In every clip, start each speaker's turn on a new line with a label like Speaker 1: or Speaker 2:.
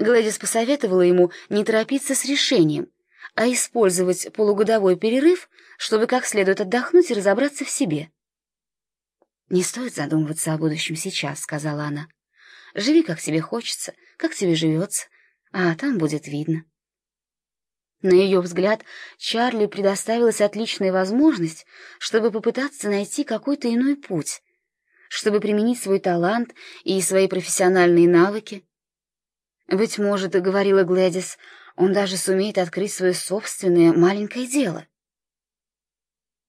Speaker 1: Глэдис посоветовала ему не торопиться с решением, а использовать полугодовой перерыв, чтобы как следует отдохнуть и разобраться в себе. «Не стоит задумываться о будущем сейчас», — сказала она. «Живи, как тебе хочется, как тебе живется, а там будет видно». На ее взгляд, Чарли предоставилась отличная возможность, чтобы попытаться найти какой-то иной путь, чтобы применить свой талант и свои профессиональные навыки. Быть может, — говорила Глэдис, — он даже сумеет открыть свое собственное маленькое дело.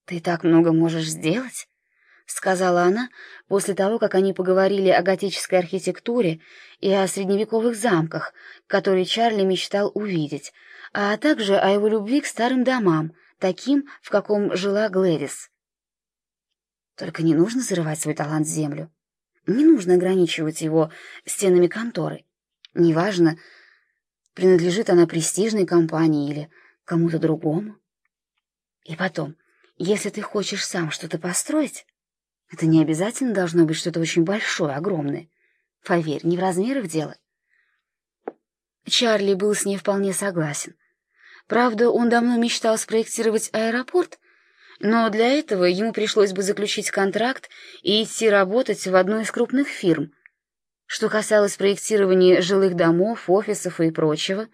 Speaker 1: «Ты так много можешь сделать?» — сказала она после того, как они поговорили о готической архитектуре и о средневековых замках, которые Чарли мечтал увидеть, а также о его любви к старым домам, таким, в каком жила Глэдис. Только не нужно зарывать свой талант в землю. Не нужно ограничивать его стенами конторы. Неважно, принадлежит она престижной компании или кому-то другому. И потом, если ты хочешь сам что-то построить, это не обязательно должно быть что-то очень большое, огромное. Поверь, не в размерах дело. Чарли был с ней вполне согласен. Правда, он давно мечтал спроектировать аэропорт, но для этого ему пришлось бы заключить контракт и идти работать в одну из крупных фирм. Что касалось проектирования жилых домов, офисов и прочего,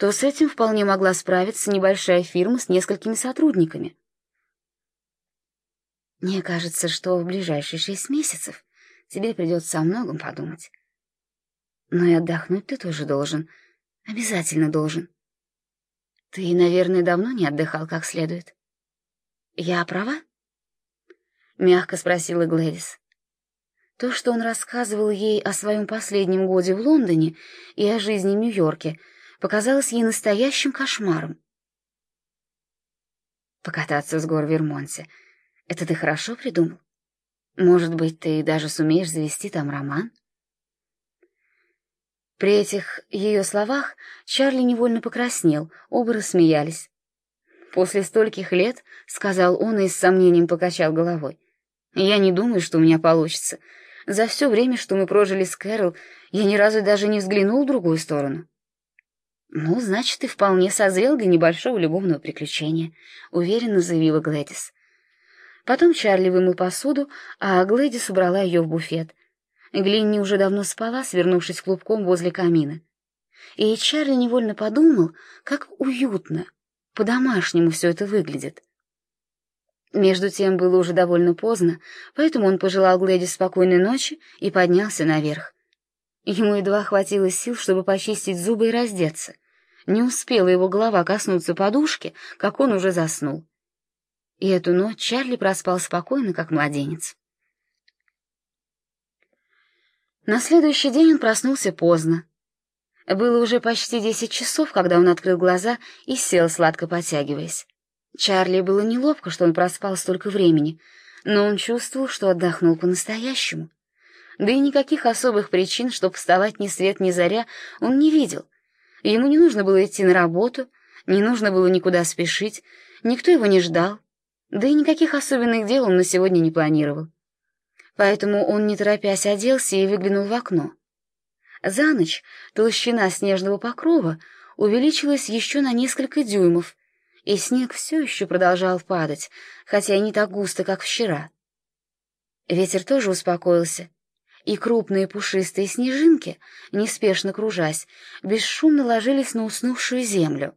Speaker 1: то с этим вполне могла справиться небольшая фирма с несколькими сотрудниками. Мне кажется, что в ближайшие шесть месяцев тебе придется о многом подумать. Но и отдохнуть ты тоже должен, обязательно должен. Ты, наверное, давно не отдыхал как следует. Я права? Мягко спросила Глэдис. То, что он рассказывал ей о своем последнем годе в Лондоне и о жизни в Нью-Йорке, показалось ей настоящим кошмаром. Покататься с гор в Вермонте — это ты хорошо придумал? Может быть, ты даже сумеешь завести там роман? При этих ее словах Чарли невольно покраснел, оба рассмеялись. «После стольких лет», — сказал он и с сомнением покачал головой, — «я не думаю, что у меня получится. За все время, что мы прожили с Кэрол, я ни разу даже не взглянул в другую сторону». «Ну, значит, ты вполне созрел для небольшого любовного приключения», — уверенно заявила Глэдис. Потом Чарли вымыл посуду, а Глэдис убрала ее в буфет — Глинни уже давно спала, свернувшись клубком возле камина. И Чарли невольно подумал, как уютно, по-домашнему все это выглядит. Между тем было уже довольно поздно, поэтому он пожелал Глэдис спокойной ночи и поднялся наверх. Ему едва хватило сил, чтобы почистить зубы и раздеться. Не успела его голова коснуться подушки, как он уже заснул. И эту ночь Чарли проспал спокойно, как младенец. На следующий день он проснулся поздно. Было уже почти десять часов, когда он открыл глаза и сел, сладко потягиваясь. Чарли было неловко, что он проспал столько времени, но он чувствовал, что отдохнул по-настоящему. Да и никаких особых причин, чтобы вставать ни свет ни заря, он не видел. Ему не нужно было идти на работу, не нужно было никуда спешить, никто его не ждал, да и никаких особенных дел он на сегодня не планировал поэтому он, не торопясь, оделся и выглянул в окно. За ночь толщина снежного покрова увеличилась еще на несколько дюймов, и снег все еще продолжал падать, хотя и не так густо, как вчера. Ветер тоже успокоился, и крупные пушистые снежинки, неспешно кружась, бесшумно ложились на уснувшую землю.